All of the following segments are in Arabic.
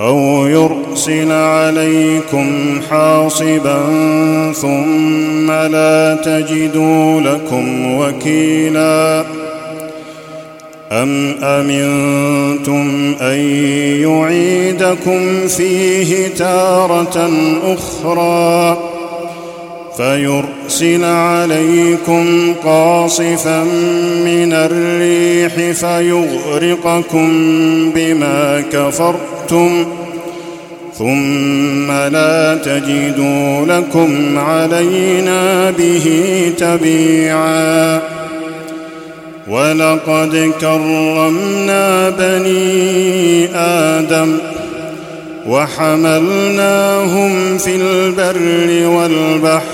أو يرسل عليكم حاصبا ثم لا تجدوا لكم وكيلا أم أمنتم أن يعيدكم فيه تارة أخرى فيرسل عليكم قاصفا من الريح فيغرقكم بما كفرتم ثم لا تجدوا لكم علينا به تبيعا ولقد كرمنا بني آدم وحملناهم في البر والبحر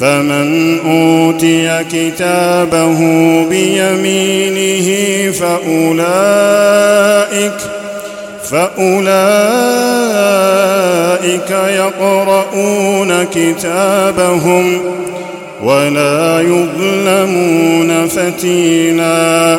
فمن أوتي كتابه بيمينه فأولئك فأولئك يقرؤون كتابهم ولا يظلمون فتيلا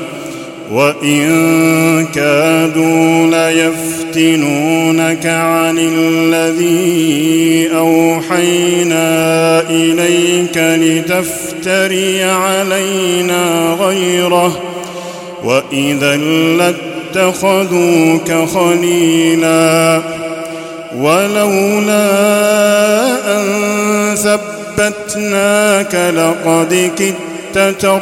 وإن كادوا ليفتنونك عن الذي أوحينا إليك لتفتري علينا غيره وإذا لاتخذوك خليلا ولولا أن ثبتناك لقد كدت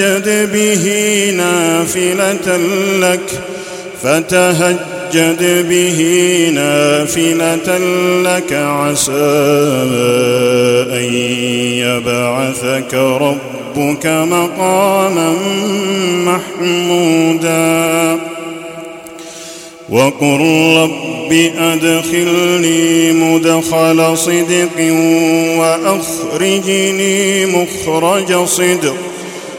به نافلة لك فتهجد به نافلة لك عسى أن يبعثك ربك مقاما محمودا. وقل رب أدخلني مدخل صدق وأخرجني مخرج صدق.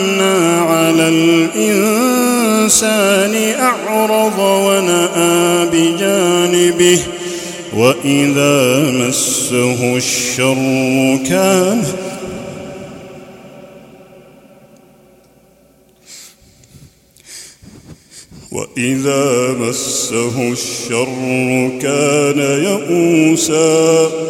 انعمنا على الإنسان أعرض ونأى بجانبه وإذا مسه الشر كان وإذا مسه الشر كان يئوسا.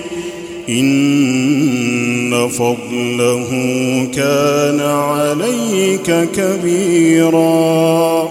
إن فضله كان عليك كبيرا.